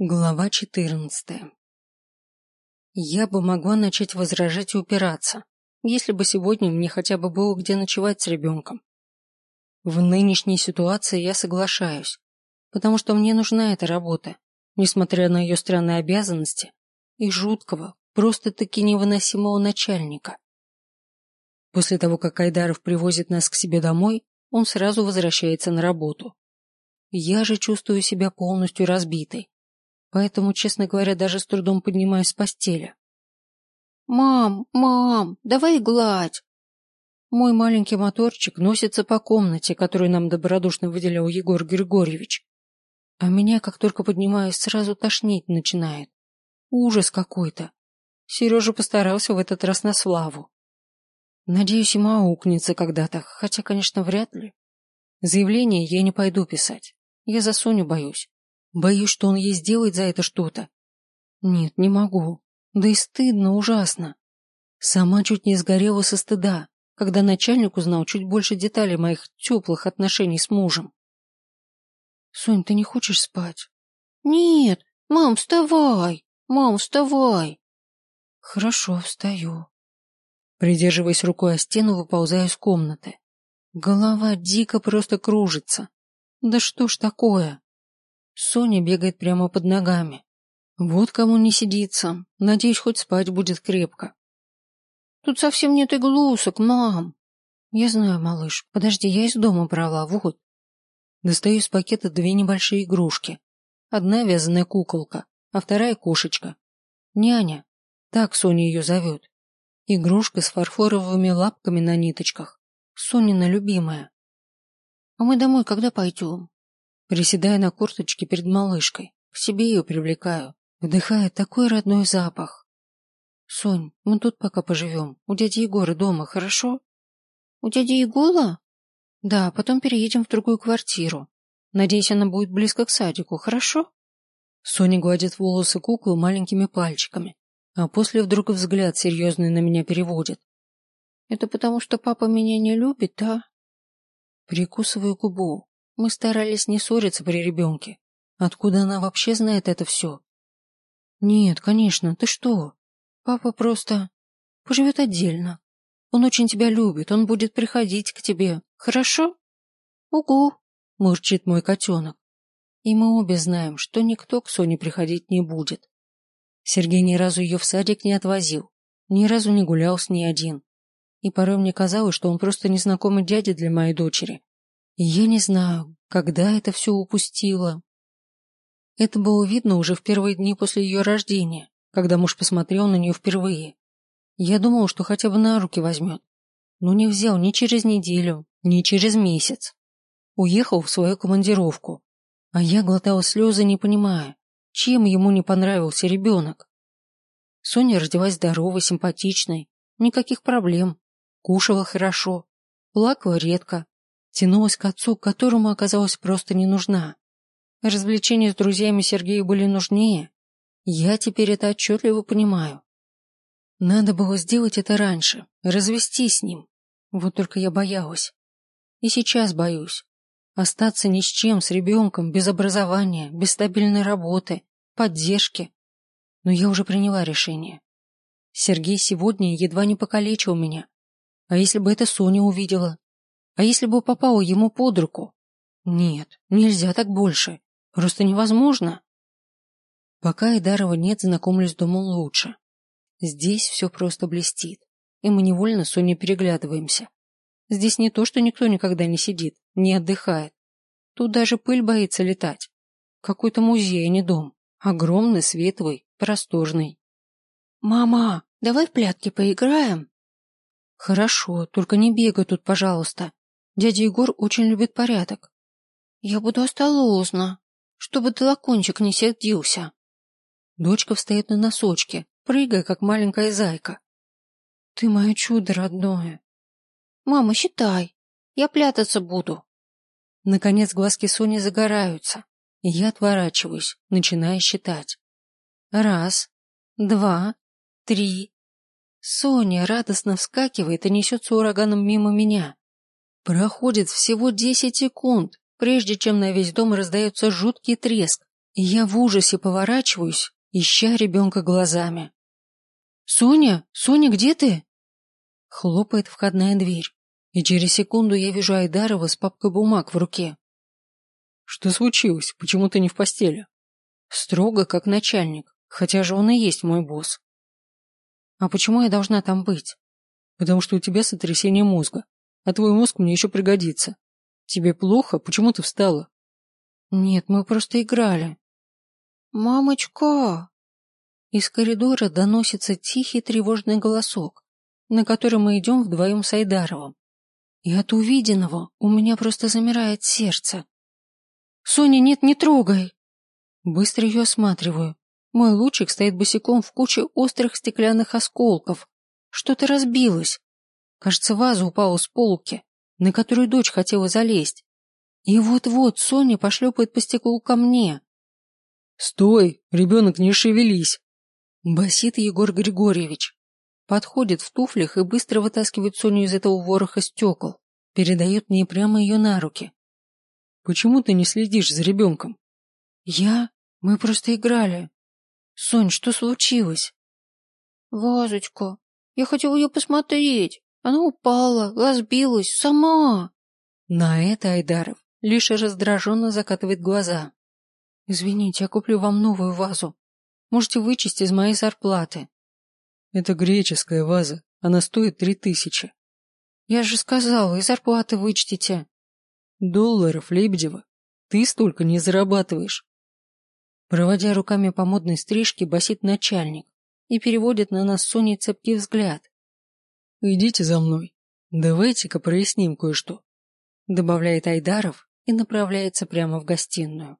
Глава четырнадцатая. Я бы могла начать возражать и упираться, если бы сегодня мне хотя бы было где ночевать с ребенком. В нынешней ситуации я соглашаюсь, потому что мне нужна эта работа, несмотря на ее странные обязанности и жуткого, просто-таки невыносимого начальника. После того, как Айдаров привозит нас к себе домой, он сразу возвращается на работу. Я же чувствую себя полностью разбитой поэтому, честно говоря, даже с трудом поднимаюсь с постели. «Мам, мам, давай гладь!» Мой маленький моторчик носится по комнате, которую нам добродушно выделял Егор Григорьевич. А меня, как только поднимаюсь, сразу тошнить начинает. Ужас какой-то. Сережа постарался в этот раз на славу. Надеюсь, ему аукнется когда-то, хотя, конечно, вряд ли. Заявление я не пойду писать. Я за Соню боюсь. Боюсь, что он ей сделает за это что-то. Нет, не могу. Да и стыдно ужасно. Сама чуть не сгорела со стыда, когда начальник узнал чуть больше деталей моих теплых отношений с мужем. Сонь, ты не хочешь спать? Нет, мам, вставай. Мам, вставай. Хорошо, встаю. Придерживаясь рукой о стену, выползаю из комнаты. Голова дико просто кружится. Да что ж такое? Соня бегает прямо под ногами. Вот кому не сидится. Надеюсь, хоть спать будет крепко. Тут совсем нет иглусок, мам. Я знаю, малыш. Подожди, я из дома брала, вот. Достаю из пакета две небольшие игрушки. Одна вязаная куколка, а вторая кошечка. Няня. Так Соня ее зовет. Игрушка с фарфоровыми лапками на ниточках. Сонина любимая. А мы домой когда пойдем? Приседая на курточке перед малышкой, к себе ее привлекаю, вдыхая такой родной запах. Сонь, мы тут пока поживем, у дяди Егора дома, хорошо? У дяди Егора? Да, потом переедем в другую квартиру. Надеюсь, она будет близко к садику, хорошо? Соня гладит волосы куклы маленькими пальчиками, а после вдруг взгляд серьезный на меня переводит. Это потому, что папа меня не любит, да? Прикусываю губу, мы старались не ссориться при ребенке. Откуда она вообще знает это все? Нет, конечно, ты что? Папа просто поживет отдельно. Он очень тебя любит, он будет приходить к тебе. Хорошо? Угу, мурчит мой котенок. И мы обе знаем, что никто к Соне приходить не будет. Сергей ни разу ее в садик не отвозил, ни разу не гулял с ней один. И порой мне казалось, что он просто незнакомый дядя для моей дочери, я не знаю, когда это все упустила. Это было видно уже в первые дни после ее рождения, когда муж посмотрел на нее впервые. Я думал, что хотя бы на руки возьмет, но не взял ни через неделю, ни через месяц. Уехал в свою командировку, а я глотала слезы, не понимая, чем ему не понравился ребенок. Соня родилась здоровой, симпатичной, никаких проблем, кушала хорошо, плакала редко, тянулась к отцу, которому оказалась просто не нужна. Развлечения с друзьями Сергею были нужнее. Я теперь это отчетливо понимаю. Надо было сделать это раньше, развестись с ним. Вот только я боялась. И сейчас боюсь. Остаться ни с чем, с ребенком, без образования, без стабильной работы, поддержки. Но я уже приняла решение. Сергей сегодня едва не покалечил меня. А если бы это Соня увидела, а если бы попало ему под руку? Нет, нельзя так больше. Просто невозможно. Пока Идарова нет, знакомлюсь домом лучше. Здесь все просто блестит, и мы невольно с Соней переглядываемся. Здесь не то, что никто никогда не сидит, не отдыхает. Тут даже пыль боится летать. Какой-то музей, а не дом. Огромный, светлый, просторный. «Мама, давай в прятки поиграем?» «Хорошо, только не бегай тут, пожалуйста. Дядя Егор очень любит порядок. Я буду осторожна, чтобы толокончик не сердился. Дочка встает на носочки, прыгая, как маленькая зайка. Ты мое чудо родное. Мама, считай. Я прятаться буду. Наконец глазки Сони загораются, и я отворачиваюсь, начиная считать. Раз, два, три. Соня радостно вскакивает и несется ураганом мимо меня. Проходит всего десять секунд, прежде чем на весь дом раздается жуткий треск, И я в ужасе поворачиваюсь, ища ребенка глазами. «Соня, Соня, где ты?» Хлопает входная дверь, и через секунду я вижу Айдарова с папкой бумаг в руке. «Что случилось? Почему ты не в постели?» Строго, как начальник, хотя же он и есть мой босс. «А почему я должна там быть?» «Потому что у тебя сотрясение мозга, а твой мозг мне еще пригодится. Тебе плохо? Почему ты встала?» «Нет, мы просто играли». «Мамочка!» Из коридора доносится тихий тревожный голосок, на который мы идем вдвоем с Айдаровым. И от увиденного у меня просто замирает сердце. «Соня, нет, не трогай!» Быстро ее осматриваю. Мой лучик стоит босиком в куче острых стеклянных осколков. Что-то разбилось. Кажется, ваза упала с полки, на которую дочь хотела залезть. И вот-вот Соня пошлепает по стеклу ко мне. «Стой! Ребенок, не шевелись!» Басит Егор Григорьевич. Подходит в туфлях и быстро вытаскивает Соню из этого вороха стекол. Передает мне прямо ее на руки. «Почему ты не следишь за ребенком?» «Я? Мы просто играли. Сонь, что случилось?» «Вазочка, я хотела ее посмотреть. Она упала, разбилась, сама». На это Айдаров лишь раздраженно закатывает глаза. «Извините, я куплю вам новую вазу. Можете вычесть из моей зарплаты». «Это греческая ваза. Она стоит три тысячи». «Я же сказала, из зарплаты вычтите». «Долларов, Лебедева. Ты столько не зарабатываешь». Проводя руками по модной стрижке, басит начальник и переводит на нас Соней цепкий взгляд. «Идите за мной. Давайте-ка проясним кое-что», добавляет Айдаров и направляется прямо в гостиную.